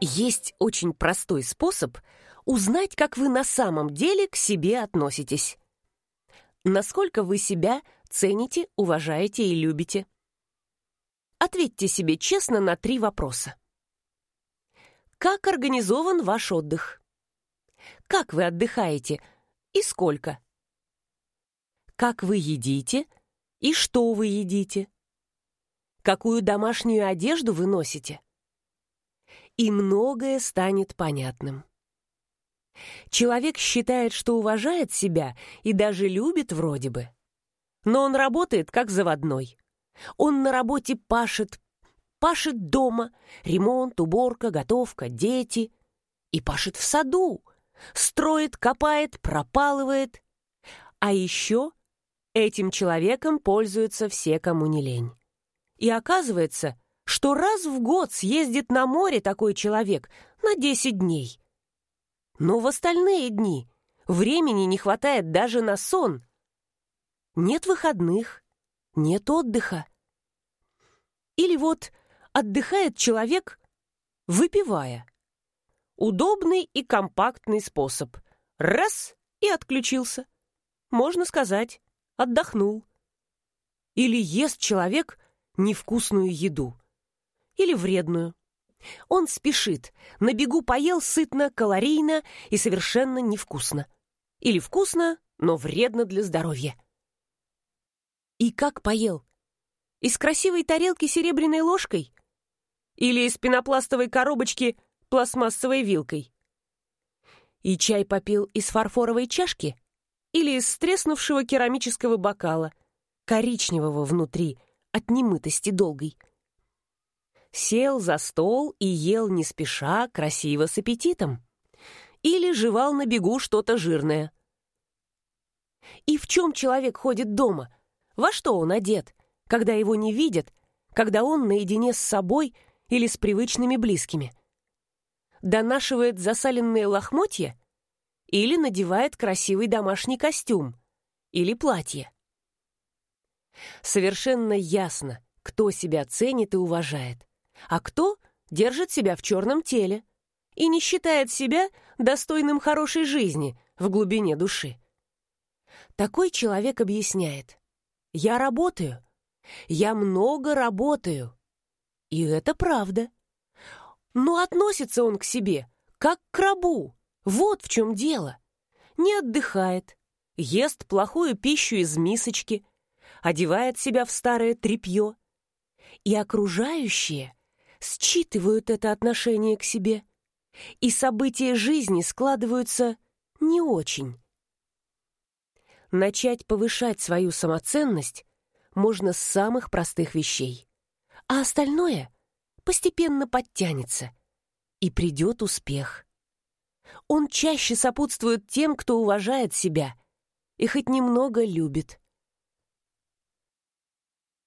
Есть очень простой способ узнать, как вы на самом деле к себе относитесь. Насколько вы себя цените, уважаете и любите. Ответьте себе честно на три вопроса. Как организован ваш отдых? Как вы отдыхаете и сколько? Как вы едите и что вы едите? Какую домашнюю одежду вы носите? И многое станет понятным. Человек считает, что уважает себя и даже любит вроде бы. Но он работает как заводной. Он на работе пашет, пашет дома, ремонт, уборка, готовка, дети. И пашет в саду, строит, копает, пропалывает. А еще этим человеком пользуются все, кому не лень. И оказывается, что раз в год съездит на море такой человек на 10 дней. Но в остальные дни времени не хватает даже на сон. Нет выходных, нет отдыха. Или вот отдыхает человек, выпивая. Удобный и компактный способ. Раз — и отключился. Можно сказать, отдохнул. Или ест человек невкусную еду или вредную. Он спешит, на бегу поел сытно, калорийно и совершенно невкусно. Или вкусно, но вредно для здоровья. И как поел? Из красивой тарелки серебряной ложкой? Или из пенопластовой коробочки пластмассовой вилкой? И чай попил из фарфоровой чашки? Или из треснувшего керамического бокала, коричневого внутри, от немытости долгой? Сел за стол и ел не спеша, красиво с аппетитом. Или жевал на бегу что-то жирное. И в чем человек ходит дома? Во что он одет, когда его не видят, когда он наедине с собой или с привычными близкими? Донашивает засаленные лохмотья? Или надевает красивый домашний костюм? Или платье? Совершенно ясно, кто себя ценит и уважает а кто держит себя в черном теле и не считает себя достойным хорошей жизни в глубине души. Такой человек объясняет. «Я работаю. Я много работаю». И это правда. Но относится он к себе, как к рабу. Вот в чем дело. Не отдыхает, ест плохую пищу из мисочки, одевает себя в старое тряпье. И окружающие считывают это отношение к себе, и события жизни складываются не очень. Начать повышать свою самоценность можно с самых простых вещей, а остальное постепенно подтянется, и придет успех. Он чаще сопутствует тем, кто уважает себя и хоть немного любит.